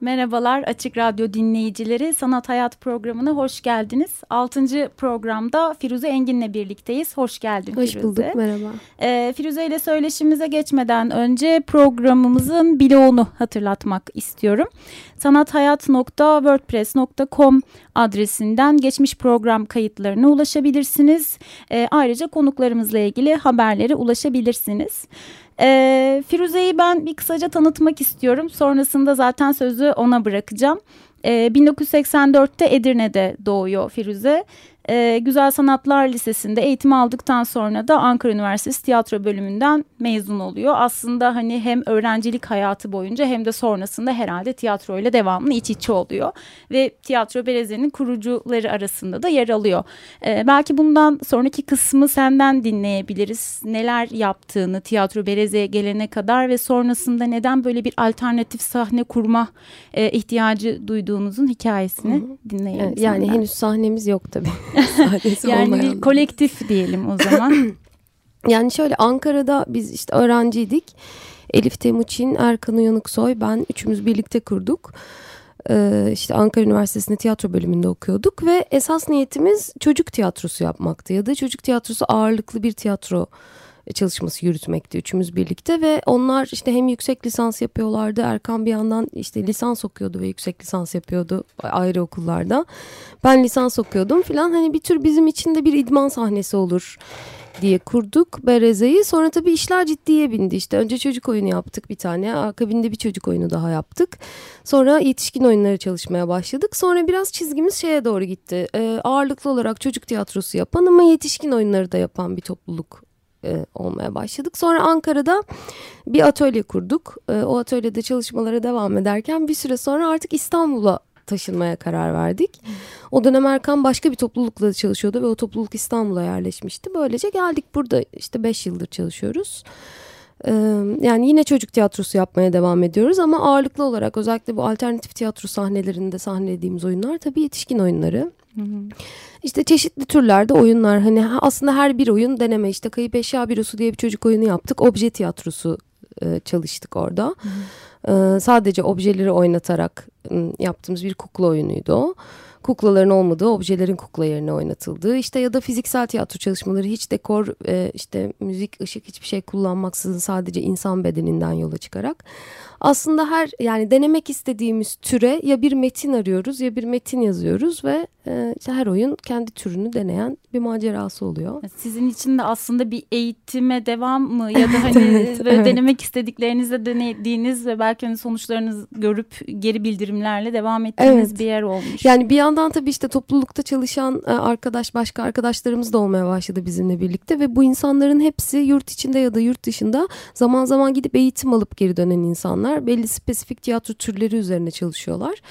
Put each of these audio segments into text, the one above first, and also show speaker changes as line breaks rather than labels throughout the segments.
Merhabalar Açık Radyo dinleyicileri. Sanat Hayat programına hoş geldiniz. Altıncı programda Firuze Engin'le birlikteyiz. Hoş geldin
hoş
Firuze.
Hoş bulduk, merhaba.
Ee, Firuze ile söyleşimize geçmeden önce programımızın bloğunu hatırlatmak istiyorum. sanathayat.wordpress.com adresinden geçmiş program kayıtlarına ulaşabilirsiniz. Ee, ayrıca konuklarımızla ilgili haberlere ulaşabilirsiniz. E, Firuze'yi ben bir kısaca tanıtmak istiyorum. Sonrasında zaten sözü ona bırakacağım. E, 1984'te Edirne'de doğuyor Firuze e, Güzel Sanatlar Lisesi'nde eğitim aldıktan sonra da Ankara Üniversitesi tiyatro bölümünden mezun oluyor. Aslında hani hem öğrencilik hayatı boyunca hem de sonrasında herhalde tiyatro ile devamlı iç içe oluyor. Ve Tiyatro Bereze'nin kurucuları arasında da yer alıyor. E, belki bundan sonraki kısmı senden dinleyebiliriz. Neler yaptığını Tiyatro Bereze'ye gelene kadar ve sonrasında neden böyle bir alternatif sahne kurma e, ihtiyacı duyduğunuzun hikayesini Hı -hı. dinleyelim.
Yani senden. henüz sahnemiz yok tabii.
yani olmayan. bir kolektif diyelim o zaman.
yani şöyle Ankara'da biz işte öğrenciydik. Elif Temuçin, Erkan Uyanıksoy, ben üçümüz birlikte kurduk. Ee, işte Ankara Üniversitesi'nde tiyatro bölümünde okuyorduk ve esas niyetimiz çocuk tiyatrosu yapmaktı ya da çocuk tiyatrosu ağırlıklı bir tiyatro çalışması yürütmekti üçümüz birlikte ve onlar işte hem yüksek lisans yapıyorlardı. Erkan bir yandan işte lisans okuyordu ve yüksek lisans yapıyordu ayrı okullarda. Ben lisans okuyordum falan hani bir tür bizim için de bir idman sahnesi olur diye kurduk Bereze'yi. Sonra tabii işler ciddiye bindi işte. Önce çocuk oyunu yaptık bir tane. Akabinde bir çocuk oyunu daha yaptık. Sonra yetişkin oyunları çalışmaya başladık. Sonra biraz çizgimiz şeye doğru gitti. Ee, ağırlıklı olarak çocuk tiyatrosu yapan ama yetişkin oyunları da yapan bir topluluk e, olmaya başladık. Sonra Ankara'da bir atölye kurduk. E, o atölyede çalışmalara devam ederken bir süre sonra artık İstanbul'a taşınmaya karar verdik. O dönem Erkan başka bir toplulukla çalışıyordu ve o topluluk İstanbul'a yerleşmişti. Böylece geldik burada işte beş yıldır çalışıyoruz. Yani yine çocuk tiyatrosu yapmaya devam ediyoruz ama ağırlıklı olarak özellikle bu alternatif tiyatro sahnelerinde sahnelediğimiz oyunlar tabii yetişkin oyunları. Hı hı. İşte çeşitli türlerde oyunlar hani aslında her bir oyun deneme işte Kayıp Eşya Bürosu diye bir çocuk oyunu yaptık. Obje tiyatrosu çalıştık orada. Hı hı. Sadece objeleri oynatarak yaptığımız bir kukla oyunuydu o kuklaların olmadığı objelerin kukla yerine oynatıldığı işte ya da fiziksel tiyatro çalışmaları hiç dekor e, işte müzik ışık hiçbir şey kullanmaksızın sadece insan bedeninden yola çıkarak aslında her yani denemek istediğimiz türe ya bir metin arıyoruz ya bir metin yazıyoruz ve e, işte her oyun kendi türünü deneyen bir macerası oluyor.
Sizin için de aslında bir eğitime devam mı ya da hani evet, evet. denemek istediklerinizde denediğiniz ve belki hani sonuçlarınızı görüp geri bildirimlerle devam ettiğiniz evet. bir yer olmuş.
Yani bir yandan tabii işte toplulukta çalışan e, arkadaş başka arkadaşlarımız da olmaya başladı bizimle birlikte ve bu insanların hepsi yurt içinde ya da yurt dışında zaman zaman gidip eğitim alıp geri dönen insanlar. Belli spesifik tiyatro türleri üzerine çalışıyorlar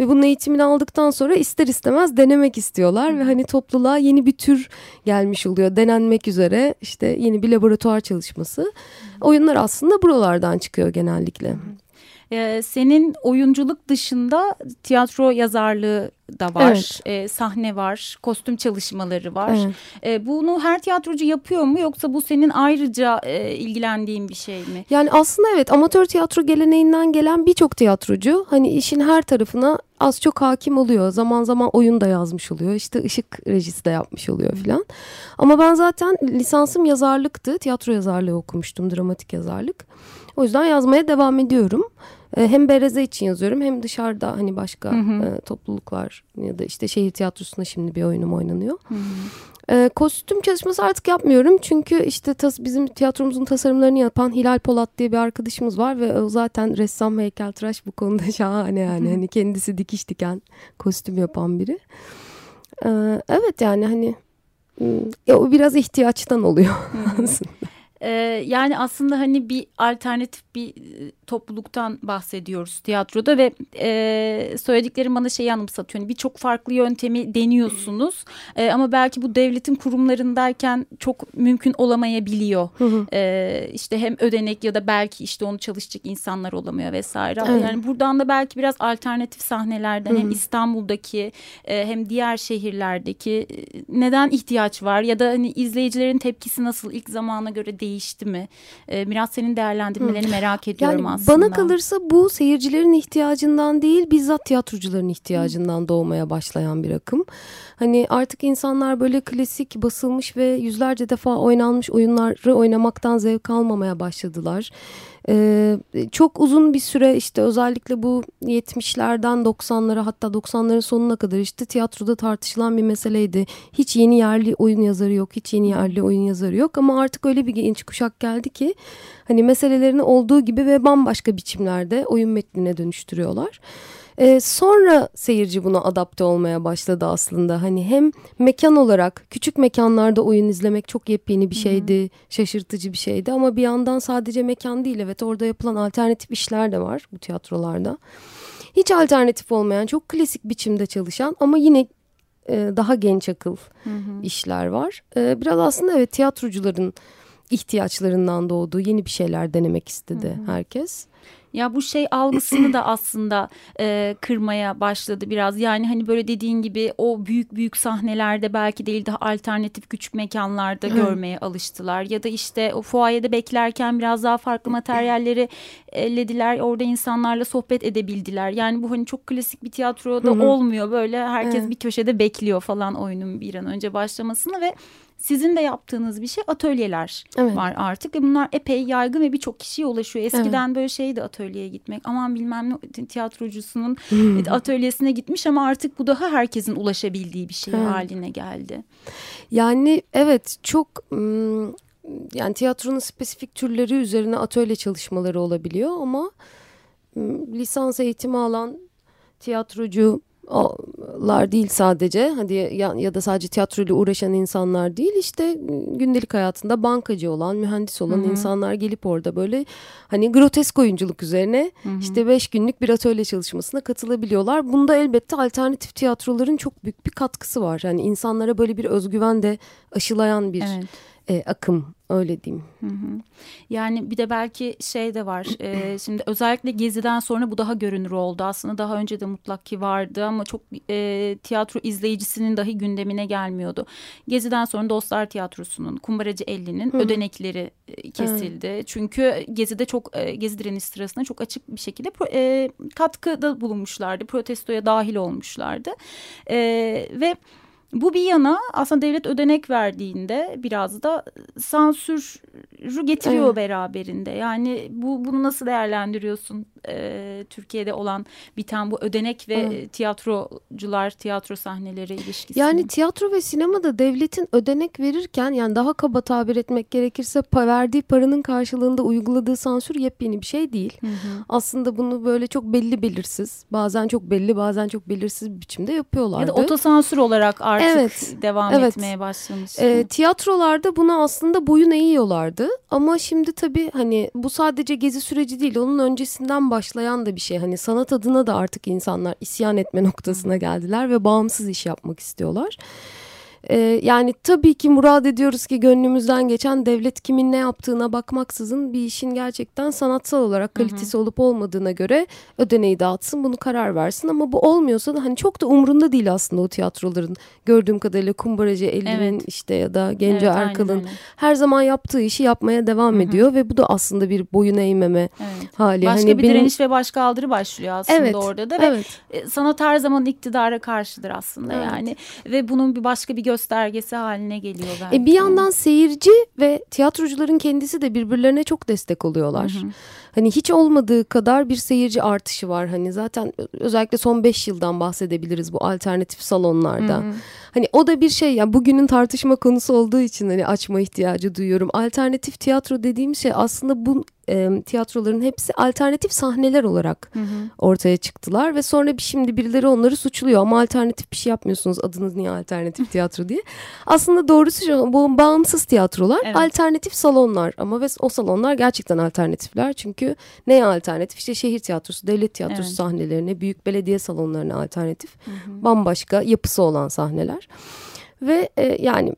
ve bunun eğitimini aldıktan sonra ister istemez denemek istiyorlar ve hani topluluğa yeni bir tür gelmiş oluyor denenmek üzere işte yeni bir laboratuvar çalışması. Oyunlar aslında buralardan çıkıyor genellikle.
Ee, senin oyunculuk dışında tiyatro yazarlığı da var, evet. e, sahne var, kostüm çalışmaları var. Evet. E, bunu her tiyatrocu yapıyor mu yoksa bu senin ayrıca e, ilgilendiğin bir şey mi?
Yani aslında evet amatör tiyatro geleneğinden gelen birçok tiyatrocu hani işin her tarafına az çok hakim oluyor. Zaman zaman oyun da yazmış oluyor. İşte ışık rejisi de yapmış oluyor filan. Ama ben zaten lisansım yazarlıktı. Tiyatro yazarlığı okumuştum, dramatik yazarlık. O yüzden yazmaya devam ediyorum. E, hem Bereze için yazıyorum hem dışarıda hani başka hı hı. E, topluluklar ya da işte şehir tiyatrosunda şimdi bir oyunum oynanıyor. Hı hı. E, kostüm çalışması artık yapmıyorum çünkü işte tas, bizim tiyatromuzun tasarımlarını yapan Hilal Polat diye bir arkadaşımız var ve o zaten ressam heykeltıraş bu konuda şahane yani hani kendisi dikiş diken kostüm yapan biri. E, evet yani hani o biraz ihtiyaçtan oluyor aslında.
Ee, yani aslında hani bir alternatif bir e, topluluktan bahsediyoruz tiyatroda ve e, söylediklerim bana şeyi anımsatıyor. Yani Birçok farklı yöntemi deniyorsunuz e, ama belki bu devletin kurumlarındayken çok mümkün olamayabiliyor. E, işte hem ödenek ya da belki işte onu çalışacak insanlar olamıyor vesaire.
Evet.
Yani buradan da belki biraz alternatif sahnelerden hem İstanbul'daki e, hem diğer şehirlerdeki e, neden ihtiyaç var ya da hani izleyicilerin tepkisi nasıl ilk zamana göre değişti mi? E, biraz senin değerlendirmelerini merak ediyorum
Yani
aslında.
bana kalırsa bu seyircilerin ihtiyacından değil bizzat tiyatrocuların ihtiyacından doğmaya başlayan bir akım. Hani artık insanlar böyle klasik basılmış ve yüzlerce defa oynanmış oyunları oynamaktan zevk almamaya başladılar. Ee, çok uzun bir süre işte özellikle bu 70'lerden 90'lara hatta 90'ların sonuna kadar işte tiyatroda tartışılan bir meseleydi. Hiç yeni yerli oyun yazarı yok, hiç yeni yerli oyun yazarı yok ama artık öyle bir genç kuşak geldi ki hani meselelerini olduğu gibi ve bambaşka biçimlerde oyun metnine dönüştürüyorlar. Ee, sonra seyirci buna adapte olmaya başladı aslında. Hani hem mekan olarak küçük mekanlarda oyun izlemek çok yepyeni bir şeydi, şaşırtıcı bir şeydi ama bir yandan sadece mekan değil evet orada yapılan alternatif işler de var bu tiyatrolarda. Hiç alternatif olmayan, çok klasik biçimde çalışan ama yine e, daha genç akıl işler var. E, biraz aslında evet tiyatrocuların ihtiyaçlarından doğdu. Yeni bir şeyler denemek istedi herkes.
Ya bu şey algısını da aslında e, kırmaya başladı biraz. Yani hani böyle dediğin gibi o büyük büyük sahnelerde belki değil daha alternatif küçük mekanlarda görmeye alıştılar. Ya da işte o fuayede beklerken biraz daha farklı materyalleri ellediler. Orada insanlarla sohbet edebildiler. Yani bu hani çok klasik bir tiyatroda olmuyor. Böyle herkes bir köşede bekliyor falan oyunun bir an önce başlamasını ve sizin de yaptığınız bir şey atölyeler
Evet.
var artık ve bunlar epey yaygın ve birçok kişiye ulaşıyor. Eskiden böyle şeydi atölyeye gitmek. Aman bilmem ne tiyatrocusunun atölyesine gitmiş ama artık bu daha herkesin ulaşabildiği bir şey
Evet.
haline geldi.
Yani evet çok yani tiyatronun spesifik türleri üzerine atölye çalışmaları olabiliyor ama lisans eğitimi alan tiyatrocular değil sadece hadi ya, ya da sadece tiyatroyla uğraşan insanlar değil işte gündelik hayatında bankacı olan mühendis olan insanlar gelip orada böyle hani grotesk oyunculuk üzerine işte beş günlük bir atölye çalışmasına katılabiliyorlar. Bunda elbette alternatif tiyatroların çok büyük bir katkısı var. Yani insanlara böyle bir özgüven de aşılayan bir
Evet.
E, akım öyle diyeyim.
Hı hı. Yani bir de belki şey de var. e, şimdi özellikle Gezi'den sonra bu daha görünür oldu. Aslında daha önce de mutlak ki vardı ama çok e, tiyatro izleyicisinin dahi gündemine gelmiyordu. Gezi'den sonra Dostlar Tiyatrosu'nun, Kumbaracı 50'nin ödenekleri e, kesildi. Çünkü Gezi'de çok e, Gezi direniş sırasında çok açık bir şekilde pro- e, katkıda bulunmuşlardı. Protestoya dahil olmuşlardı. E, ve bu bir yana aslında devlet ödenek verdiğinde biraz da sansürü getiriyor
Evet.
beraberinde. Yani bu bunu nasıl değerlendiriyorsun Ee, Türkiye'de olan biten bu ödenek ve
Evet.
tiyatrocular, tiyatro sahneleri ilişkisi?
Yani tiyatro ve sinemada devletin ödenek verirken yani daha kaba tabir etmek gerekirse verdiği paranın karşılığında uyguladığı sansür yepyeni bir şey değil. Aslında bunu böyle çok belli belirsiz bazen çok belli bazen çok belirsiz bir biçimde yapıyorlardı.
ya da otosansür olarak artık
Evet,
devam
evet.
etmeye başlamış.
E, tiyatrolarda buna aslında boyun eğiyorlardı ama şimdi tabii hani bu sadece gezi süreci değil onun öncesinden başlayan da bir şey. Hani sanat adına da artık insanlar isyan etme noktasına geldiler ve bağımsız iş yapmak istiyorlar. E, yani tabii ki murad ediyoruz ki gönlümüzden geçen devlet kimin ne yaptığına bakmaksızın bir işin gerçekten sanatsal olarak kalitesi olup olmadığına göre ödeneği dağıtsın bunu karar versin ama bu olmuyorsa da hani çok da umrunda değil aslında o tiyatroların gördüğüm kadarıyla Kumbaracı Elli'nin
Evet.
işte ya da Gence
Evet,
Erkal'ın her zaman yaptığı işi yapmaya devam ediyor ve bu da aslında bir boyun eğmeme
Evet.
hali.
Başka
hani
bir
benim-
direniş ve başka aldırı başlıyor aslında
Evet,
orada da ve
evet.
e, sanat her zaman iktidara karşıdır aslında
Evet.
yani ve bunun bir başka bir göstergesi haline geliyor belki.
E bir yandan seyirci ve tiyatrocuların kendisi de birbirlerine çok destek oluyorlar. Hani hiç olmadığı kadar bir seyirci artışı var. Hani zaten özellikle son 5 yıldan bahsedebiliriz bu alternatif salonlarda. Hani o da bir şey yani bugünün tartışma konusu olduğu için hani açma ihtiyacı duyuyorum. Alternatif tiyatro dediğim şey aslında bu e, tiyatroların hepsi alternatif sahneler olarak hı hı. ortaya çıktılar ve sonra bir şimdi birileri onları suçluyor ama alternatif bir şey yapmıyorsunuz adınız niye alternatif tiyatro diye. Aslında doğrusu şu bu bağımsız tiyatrolar evet. alternatif salonlar ama ve o salonlar gerçekten alternatifler çünkü neye alternatif işte şehir tiyatrosu devlet tiyatrosu evet. sahnelerine büyük belediye salonlarına alternatif hı hı. bambaşka yapısı olan sahneler ve e, yani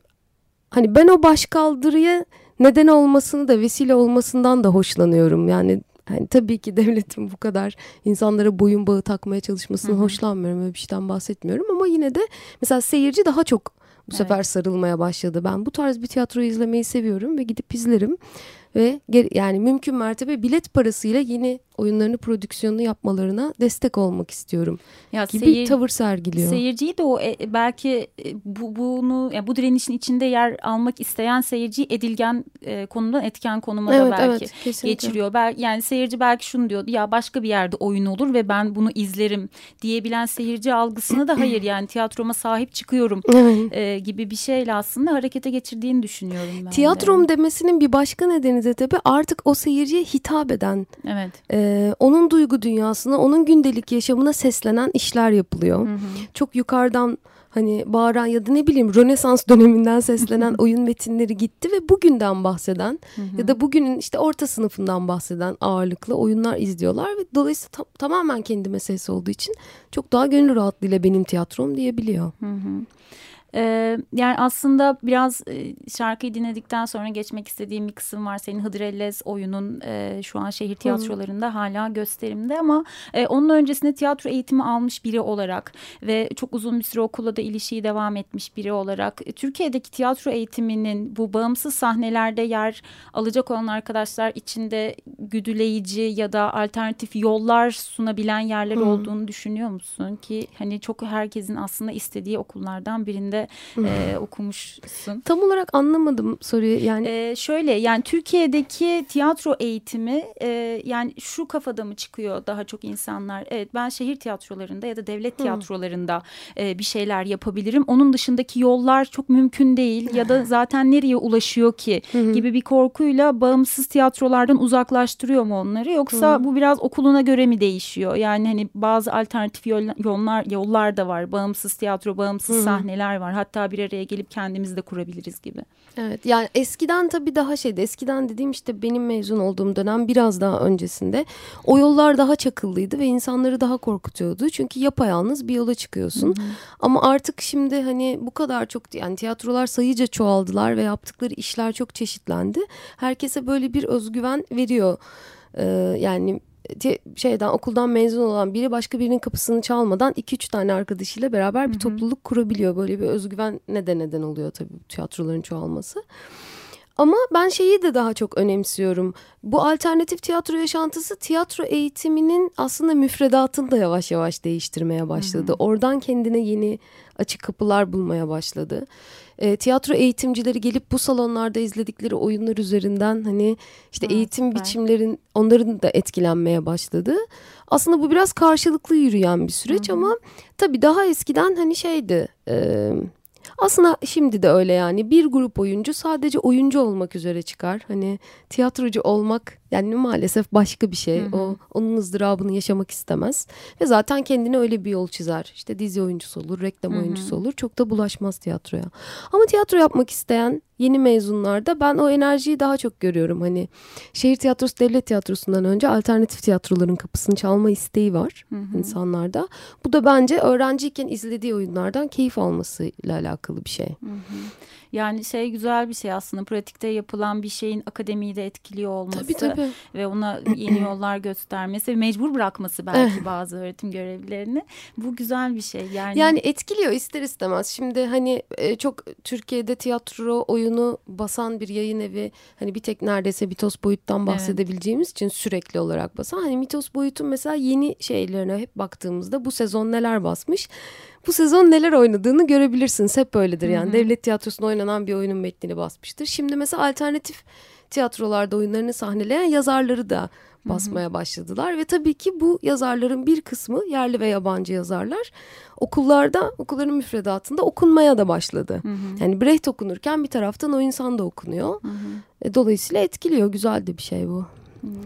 hani ben o başkaldırıya neden olmasını da vesile olmasından da hoşlanıyorum. Yani yani tabii ki devletin bu kadar insanlara boyun bağı takmaya çalışmasını Hı-hı. hoşlanmıyorum. Öyle bir şeyden bahsetmiyorum ama yine de mesela seyirci daha çok bu sefer evet. sarılmaya başladı. Ben bu tarz bir tiyatro izlemeyi seviyorum ve gidip izlerim ve yani mümkün mertebe bilet parasıyla yeni oyunlarını prodüksiyonunu yapmalarına destek olmak istiyorum ya gibi seyir, tavır sergiliyor.
Seyirciyi de o e, belki e, bu bunu ya bu direnişin içinde yer almak isteyen seyirciyi edilgen e, konumdan etken konuma evet, da belki evet, geçiriyor. Belki yani seyirci belki şunu diyor ya başka bir yerde oyun olur ve ben bunu izlerim diyebilen seyirci algısını da hayır yani tiyatroma sahip çıkıyorum e, gibi bir şeyle aslında harekete geçirdiğini düşünüyorum ben.
Tiyatrom de. demesinin bir başka nedeni de tabii artık o seyirciye hitap eden.
Evet.
E, onun duygu dünyasına, onun gündelik yaşamına seslenen işler yapılıyor. Hı hı. Çok yukarıdan hani bağıran ya da ne bileyim Rönesans döneminden seslenen oyun metinleri gitti ve bugünden bahseden hı hı. ya da bugünün işte orta sınıfından bahseden ağırlıklı oyunlar izliyorlar ve dolayısıyla tam, tamamen kendi meselesi olduğu için çok daha gönül rahatlığıyla benim tiyatrom diyebiliyor.
Hı hı. Ee, yani aslında biraz e, şarkıyı dinledikten sonra geçmek istediğim bir kısım var. Senin Hıdrellez oyunun e, şu an şehir tiyatrolarında hala gösterimde ama e, onun öncesinde tiyatro eğitimi almış biri olarak ve çok uzun bir süre okula da ilişiği devam etmiş biri olarak e, Türkiye'deki tiyatro eğitiminin bu bağımsız sahnelerde yer alacak olan arkadaşlar içinde güdüleyici ya da alternatif yollar sunabilen yerler olduğunu düşünüyor musun? Ki hani çok herkesin aslında istediği okullardan birinde e, okumuşsun.
Tam olarak anlamadım soruyu yani.
E, şöyle yani Türkiye'deki tiyatro eğitimi e, yani şu kafada mı çıkıyor daha çok insanlar? Evet ben şehir tiyatrolarında ya da devlet tiyatrolarında e, bir şeyler yapabilirim. Onun dışındaki yollar çok mümkün değil ya da zaten nereye ulaşıyor ki gibi bir korkuyla bağımsız tiyatrolardan uzaklaştırıyor mu onları? Yoksa bu biraz okuluna göre mi değişiyor? Yani hani bazı alternatif yollar yollar da var. Bağımsız tiyatro, bağımsız sahneler var var. Hatta bir araya gelip kendimiz de kurabiliriz gibi.
Evet yani eskiden tabii daha şeydi. Eskiden dediğim işte benim mezun olduğum dönem biraz daha öncesinde o yollar daha çakıllıydı ve insanları daha korkutuyordu. Çünkü yapayalnız bir yola çıkıyorsun. Hı hı. Ama artık şimdi hani bu kadar çok yani tiyatrolar sayıca çoğaldılar ve yaptıkları işler çok çeşitlendi. Herkese böyle bir özgüven veriyor. Ee, yani şeyden okuldan mezun olan biri başka birinin kapısını çalmadan iki üç tane arkadaşıyla beraber bir topluluk kurabiliyor. Böyle bir özgüven neden neden oluyor tabii tiyatroların çoğalması. Ama ben şeyi de daha çok önemsiyorum. Bu alternatif tiyatro yaşantısı tiyatro eğitiminin aslında müfredatını da yavaş yavaş değiştirmeye başladı. Hı hı. Oradan kendine yeni açık kapılar bulmaya başladı. E, tiyatro eğitimcileri gelip bu salonlarda izledikleri oyunlar üzerinden hani işte evet, eğitim süper. biçimlerin onların da etkilenmeye başladı. Aslında bu biraz karşılıklı yürüyen bir süreç hı hı. ama tabii daha eskiden hani şeydi... E, aslında şimdi de öyle yani bir grup oyuncu sadece oyuncu olmak üzere çıkar. Hani tiyatrocu olmak yani maalesef başka bir şey. Hı hı. O onun ızdırabını yaşamak istemez ve zaten kendine öyle bir yol çizer. İşte dizi oyuncusu olur, reklam hı hı. oyuncusu olur. Çok da bulaşmaz tiyatroya. Ama tiyatro yapmak isteyen yeni mezunlarda ben o enerjiyi daha çok görüyorum. Hani şehir tiyatrosu, devlet tiyatrosundan önce alternatif tiyatroların kapısını çalma isteği var hı hı. insanlarda. Bu da bence öğrenciyken izlediği oyunlardan keyif almasıyla alakalı bir şey. Hı hı.
Yani şey güzel bir şey aslında pratikte yapılan bir şeyin akademiyi de etkiliyor olması tabii, tabii. ve ona yeni yollar göstermesi ve mecbur bırakması belki bazı öğretim görevlilerini. Bu güzel bir şey. Yani
yani etkiliyor ister istemez. Şimdi hani e, çok Türkiye'de tiyatro oyunu basan bir yayın evi hani bir tek neredeyse Mitos Boyut'tan bahsedebileceğimiz evet. için sürekli olarak basan. Hani Mitos Boyut'un mesela yeni şeylerine hep baktığımızda bu sezon neler basmış? Bu sezon neler oynadığını görebilirsiniz. Hep böyledir yani. Hı-hı. Devlet tiyatrosunda oynanan bir oyunun metnini basmıştır. Şimdi mesela alternatif tiyatrolarda oyunlarını sahneleyen yazarları da basmaya başladılar ve tabii ki bu yazarların bir kısmı yerli ve yabancı yazarlar okullarda okulların müfredatında okunmaya da başladı. Hı hı. Yani Brecht okunurken bir taraftan o insan da okunuyor. Hı hı. E, dolayısıyla etkiliyor. Güzel de bir şey bu.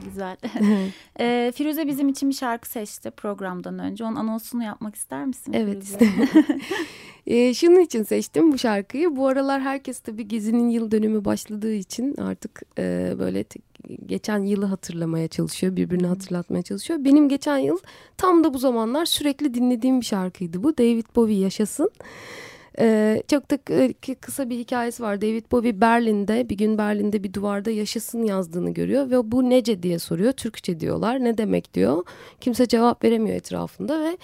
Güzel. e, Firuze bizim için bir şarkı seçti programdan önce. Onun anonsunu yapmak ister misin?
Evet isterim. e, şunun için seçtim bu şarkıyı. Bu aralar herkes tabii Gezi'nin yıl dönümü başladığı için artık e, böyle geçen yılı hatırlamaya çalışıyor. Birbirini hatırlatmaya çalışıyor. Benim geçen yıl tam da bu zamanlar sürekli dinlediğim bir şarkıydı bu. David Bowie Yaşasın. Ee, çok da kısa bir hikayesi var. David Bowie Berlin'de bir gün Berlin'de bir duvarda yaşasın yazdığını görüyor ve bu nece diye soruyor. Türkçe diyorlar. Ne demek diyor. Kimse cevap veremiyor etrafında ve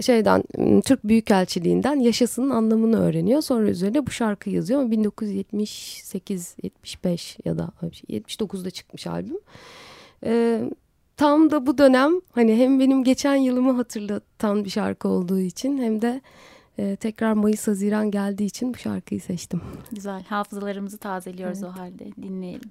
şeyden Türk Büyükelçiliğinden yaşasının anlamını öğreniyor. Sonra üzerine bu şarkı yazıyor ama 1978 75 ya da 79'da çıkmış albüm. Tam da bu dönem hani hem benim geçen yılımı hatırlatan bir şarkı olduğu için hem de e, tekrar Mayıs Haziran geldiği için bu şarkıyı seçtim.
Güzel. Hafızalarımızı tazeliyoruz evet. o halde. Dinleyelim.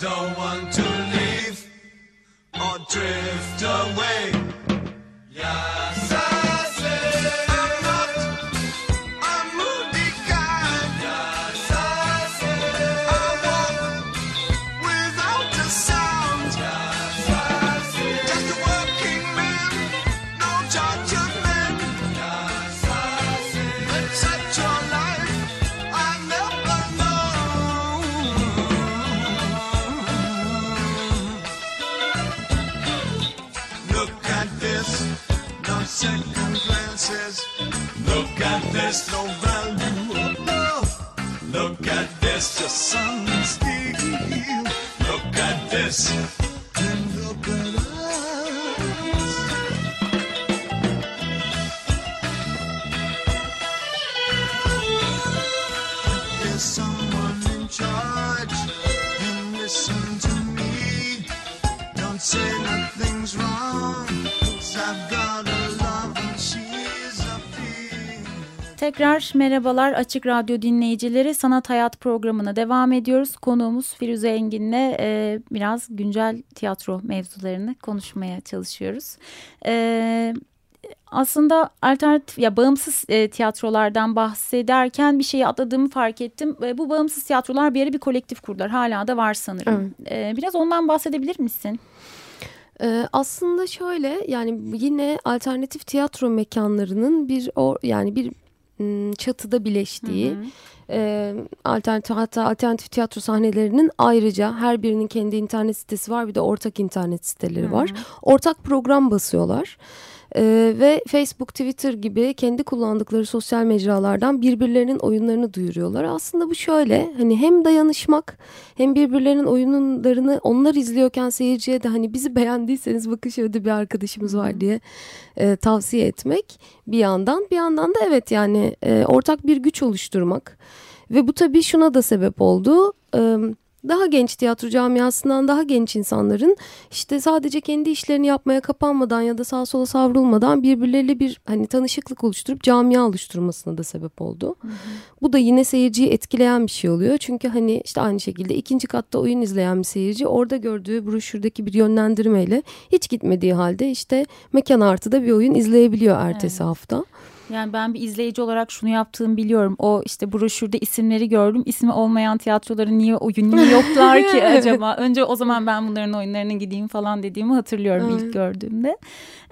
don't want this. Tekrar merhabalar Açık Radyo dinleyicileri. Sanat Hayat programına devam ediyoruz. Konuğumuz Firuze Engin'le e, biraz güncel tiyatro mevzularını konuşmaya çalışıyoruz. E, aslında alternatif ya bağımsız e, tiyatrolardan bahsederken bir şeyi atladığımı fark ettim. E, bu bağımsız tiyatrolar bir yere bir kolektif kurdular. Hala da var sanırım. E, biraz ondan bahsedebilir misin?
Ee, aslında şöyle yani yine alternatif tiyatro mekanlarının bir o yani bir çatıda birleştiği E, alternatif hatta alternatif tiyatro sahnelerinin ayrıca her birinin kendi internet sitesi var bir de ortak internet siteleri Hı-hı. var. Ortak program basıyorlar. Ee, ve Facebook, Twitter gibi kendi kullandıkları sosyal mecralardan birbirlerinin oyunlarını duyuruyorlar. Aslında bu şöyle hani hem dayanışmak hem birbirlerinin oyunlarını onlar izliyorken seyirciye de hani bizi beğendiyseniz bakın şöyle bir arkadaşımız var diye e, tavsiye etmek bir yandan. Bir yandan da evet yani e, ortak bir güç oluşturmak ve bu tabii şuna da sebep oldu. E, daha genç tiyatro camiasından daha genç insanların işte sadece kendi işlerini yapmaya kapanmadan ya da sağa sola savrulmadan birbirleriyle bir hani tanışıklık oluşturup camia oluşturmasına da sebep oldu. Hı hı. Bu da yine seyirciyi etkileyen bir şey oluyor. Çünkü hani işte aynı şekilde ikinci katta oyun izleyen bir seyirci orada gördüğü broşürdeki bir yönlendirmeyle hiç gitmediği halde işte mekan artıda bir oyun izleyebiliyor ertesi evet. hafta.
Yani ben bir izleyici olarak şunu yaptığımı biliyorum. O işte broşürde isimleri gördüm. İsmi olmayan tiyatroların niye oyun niye yoklar ki acaba? Önce o zaman ben bunların oyunlarına gideyim falan dediğimi hatırlıyorum ilk gördüğümde.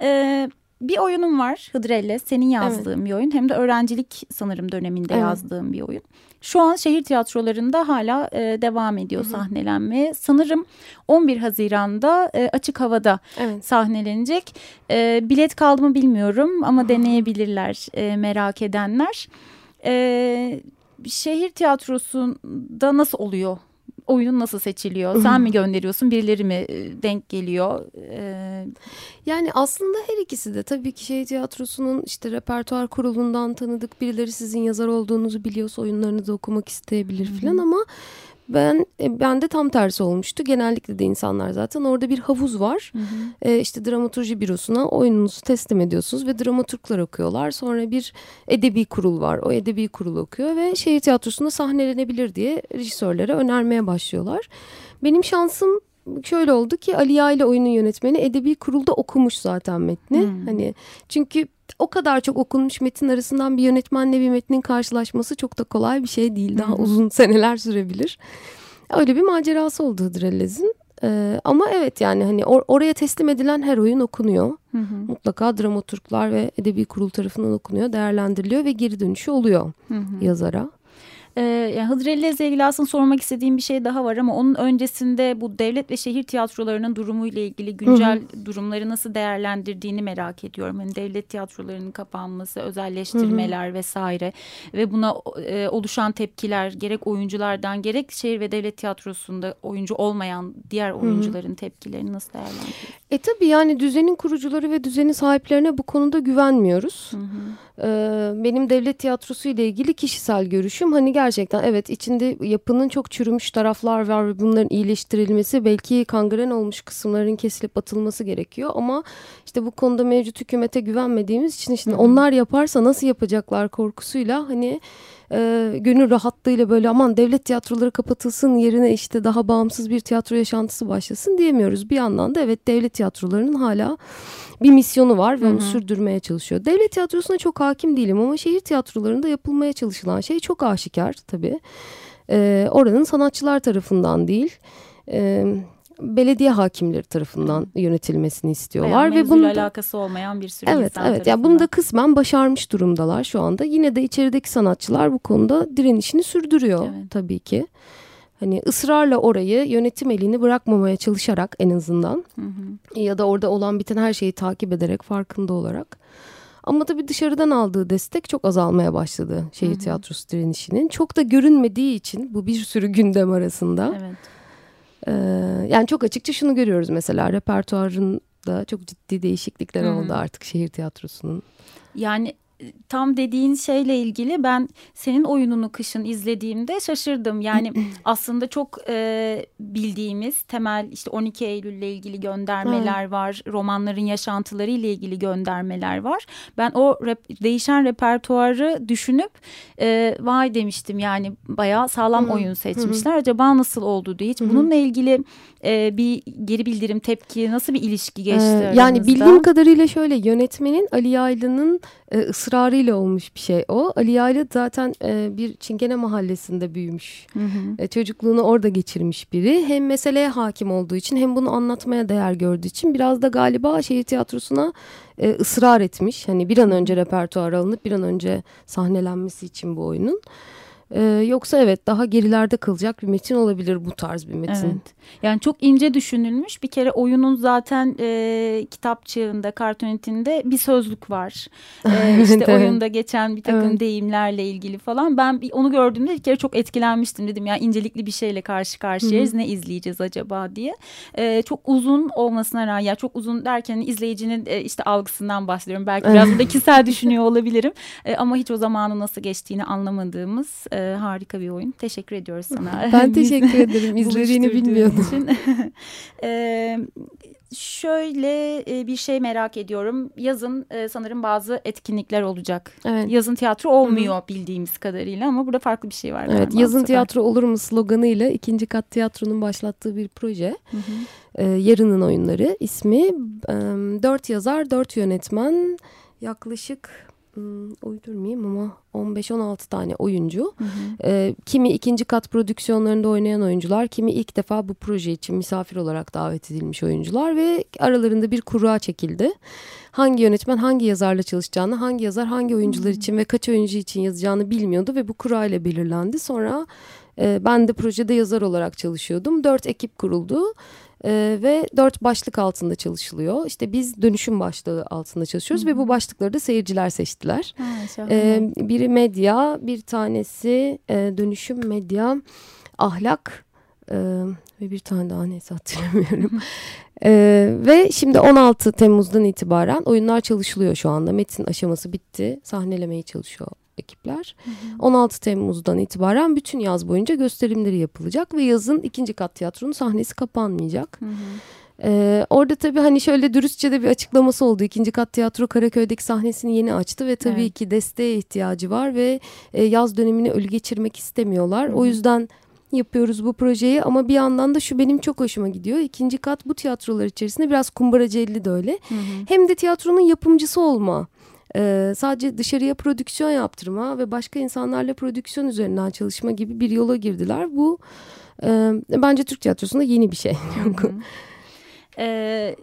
Ee, bir oyunum var Hıdrelle. Senin yazdığın evet. bir oyun. Hem de öğrencilik sanırım döneminde evet. yazdığım bir oyun. Şu an şehir tiyatrolarında hala e, devam ediyor Hı-hı. sahnelenmeye. Sanırım 11 Haziran'da e, açık havada evet. sahnelenecek. E, bilet kaldı mı bilmiyorum ama Hı-hı. deneyebilirler e, merak edenler. E, şehir tiyatrosunda nasıl oluyor oyunun nasıl seçiliyor? Sen mi gönderiyorsun? Birileri mi e, denk geliyor? Ee...
Yani aslında her ikisi de tabii ki şey tiyatrosunun işte repertuar kurulundan tanıdık birileri sizin yazar olduğunuzu biliyorsa oyunlarınızı okumak isteyebilir falan ama ben e, ben de tam tersi olmuştu. Genellikle de insanlar zaten orada bir havuz var. Hı hı. E, işte dramaturji bürosuna oyununuzu teslim ediyorsunuz ve dramaturglar okuyorlar. Sonra bir edebi kurul var. O edebi kurul okuyor ve şehir tiyatrosunda sahnelenebilir diye rejisörlere önermeye başlıyorlar. Benim şansım şöyle oldu ki Ali ile oyunun yönetmeni edebi kurulda okumuş zaten metni. Hmm. Hani çünkü o kadar çok okunmuş metin arasından bir yönetmenle bir metnin karşılaşması çok da kolay bir şey değil. Daha hmm. uzun seneler sürebilir. Öyle bir macerası oldu Hıdrellez'in. Ee, ama evet yani hani or oraya teslim edilen her oyun okunuyor. Hı hı. Mutlaka dramaturglar ve edebi kurul tarafından okunuyor, değerlendiriliyor ve geri dönüşü oluyor hı hı. yazara.
Ee, yani Hıdrellez ile ilgili aslında sormak istediğim bir şey daha var ama onun öncesinde bu devlet ve şehir tiyatrolarının durumu ile ilgili güncel hı hı. durumları nasıl değerlendirdiğini merak ediyorum. Yani devlet tiyatrolarının kapanması, özelleştirmeler hı hı. vesaire ve buna e, oluşan tepkiler gerek oyunculardan gerek şehir ve devlet tiyatrosunda oyuncu olmayan diğer oyuncuların hı hı. tepkilerini nasıl değerlendiriyorsunuz?
E tabii yani düzenin kurucuları ve düzenin sahiplerine bu konuda güvenmiyoruz. Hı hı. Ee, benim devlet tiyatrosu ile ilgili kişisel görüşüm hani gerçekten evet içinde yapının çok çürümüş taraflar var ve bunların iyileştirilmesi belki kangren olmuş kısımların kesilip atılması gerekiyor. Ama işte bu konuda mevcut hükümete güvenmediğimiz için şimdi onlar yaparsa nasıl yapacaklar korkusuyla hani e, gönül rahatlığıyla böyle aman devlet tiyatroları kapatılsın yerine işte daha bağımsız bir tiyatro yaşantısı başlasın diyemiyoruz. Bir yandan da evet devlet tiyatrolarının hala bir misyonu var ve onu Hı -hı. sürdürmeye çalışıyor. Devlet tiyatrosuna çok hakim değilim ama şehir tiyatrolarında yapılmaya çalışılan şey çok aşikar tabii. E, oranın sanatçılar tarafından değil. E, belediye hakimleri tarafından yönetilmesini istiyorlar
Veya ve bunun alakası olmayan bir sürü
evet, insan Evet evet ya bunu da kısmen başarmış durumdalar şu anda. Yine de içerideki sanatçılar bu konuda direnişini sürdürüyor evet. tabii ki. Hani ısrarla orayı yönetim elini bırakmamaya çalışarak en azından hı hı. ya da orada olan biten her şeyi takip ederek farkında olarak. Ama tabii dışarıdan aldığı destek çok azalmaya başladı şehir hı hı. tiyatrosu direnişinin. Çok da görünmediği için bu bir sürü gündem arasında. Evet. Ee, yani çok açıkça şunu görüyoruz mesela repertuarında çok ciddi değişiklikler hmm. oldu artık şehir tiyatrosunun.
Yani tam dediğin şeyle ilgili ben senin oyununu kışın izlediğimde şaşırdım. Yani aslında çok e, bildiğimiz temel işte 12 Eylül ile ilgili göndermeler hmm. var. Romanların yaşantıları ile ilgili göndermeler var. Ben o rep, değişen repertuarı düşünüp e, vay demiştim yani bayağı sağlam hmm. oyun seçmişler. Hmm. Acaba nasıl oldu diye hiç hmm. bununla ilgili e, bir geri bildirim tepki nasıl bir ilişki geçti ee,
aranızda? Yani bildiğim kadarıyla şöyle yönetmenin Ali Yaylı'nın e, ısrarıyla olmuş bir şey o. Ali Yaylı zaten e, bir Çingene mahallesinde büyümüş. Hı hı. E, çocukluğunu orada geçirmiş biri. Hem meseleye hakim olduğu için hem bunu anlatmaya değer gördüğü için biraz da galiba şehir tiyatrosuna e, ısrar etmiş. Hani bir an önce repertuar alınıp bir an önce sahnelenmesi için bu oyunun. Ee, yoksa evet daha gerilerde kalacak bir metin olabilir bu tarz bir metin. Evet.
Yani çok ince düşünülmüş. Bir kere oyunun zaten e, kitapçığında, kartonetinde bir sözlük var. E, işte evet. oyunda geçen bir takım evet. deyimlerle ilgili falan. Ben onu gördüğümde bir kere çok etkilenmiştim dedim. Ya incelikli bir şeyle karşı karşıyayız. Hı -hı. Ne izleyeceğiz acaba diye. E, çok uzun olmasına rağmen ya çok uzun derken izleyicinin e, işte algısından bahsediyorum. Belki biraz da kişisel düşünüyor olabilirim. E, ama hiç o zamanı nasıl geçtiğini anlamadığımız e, E, harika bir oyun. Teşekkür ediyoruz sana.
Ben teşekkür ederim. İzlediğini bilmiyordum.
Için. e, şöyle bir şey merak ediyorum. Yazın e, sanırım bazı etkinlikler olacak.
Evet.
Yazın tiyatro olmuyor Hı-hı. bildiğimiz kadarıyla ama burada farklı bir şey var.
Evet, yazın tiyatro olur mu sloganıyla ikinci kat tiyatronun başlattığı bir proje. E, yarının oyunları ismi. Dört yazar, dört yönetmen, yaklaşık uydurmayayım ama 15-16 tane oyuncu. Hı hı. E, kimi ikinci kat prodüksiyonlarında oynayan oyuncular, kimi ilk defa bu proje için misafir olarak davet edilmiş oyuncular ve aralarında bir kura çekildi. Hangi yönetmen hangi yazarla çalışacağını, hangi yazar hangi oyuncular için ve kaç oyuncu için yazacağını bilmiyordu ve bu kura ile belirlendi. Sonra e, ben de projede yazar olarak çalışıyordum. Dört ekip kuruldu. Ee, ve dört başlık altında çalışılıyor. İşte biz dönüşüm başlığı altında çalışıyoruz Hı ve bu başlıkları da seyirciler seçtiler. Ha, ee, biri medya, bir tanesi e, dönüşüm, medya, ahlak e, ve bir tane daha neyse hatırlamıyorum. ee, ve şimdi 16 Temmuz'dan itibaren oyunlar çalışılıyor şu anda. Metin aşaması bitti. Sahnelemeyi çalışıyor ekipler. Hı hı. 16 Temmuz'dan itibaren bütün yaz boyunca gösterimleri yapılacak ve yazın ikinci kat tiyatronun sahnesi kapanmayacak. Hı hı. Ee, orada tabii hani şöyle dürüstçe de bir açıklaması oldu. İkinci kat tiyatro Karaköy'deki sahnesini yeni açtı ve tabii evet. ki desteğe ihtiyacı var ve e, yaz dönemini ölü geçirmek istemiyorlar. Hı hı. O yüzden yapıyoruz bu projeyi ama bir yandan da şu benim çok hoşuma gidiyor. İkinci kat bu tiyatrolar içerisinde biraz kumbaracı de öyle. Hı hı. Hem de tiyatronun yapımcısı olma e, sadece dışarıya prodüksiyon yaptırma ve başka insanlarla prodüksiyon üzerinden çalışma gibi bir yola girdiler. Bu e, bence Türk tiyatrosunda yeni bir şey. Hı hı.
e,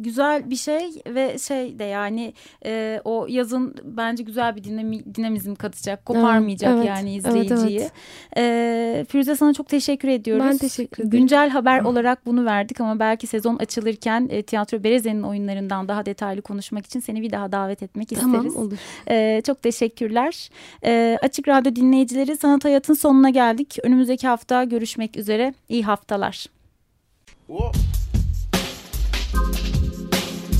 güzel bir şey ve şey de yani e, o yazın bence güzel bir dinami, dinamizm katacak koparmayacak evet, yani izleyiciyi. Evet, evet. E, Firuze sana çok teşekkür ediyoruz.
Ben teşekkür ederim.
Güncel haber olarak bunu verdik ama belki sezon açılırken e, Tiyatro Bereze'nin oyunlarından daha detaylı konuşmak için seni bir daha davet etmek
tamam,
isteriz.
Tamam olur.
E, çok teşekkürler. E, Açık Radyo dinleyicileri Sanat Hayat'ın sonuna geldik. Önümüzdeki hafta görüşmek üzere. İyi haftalar. Oh.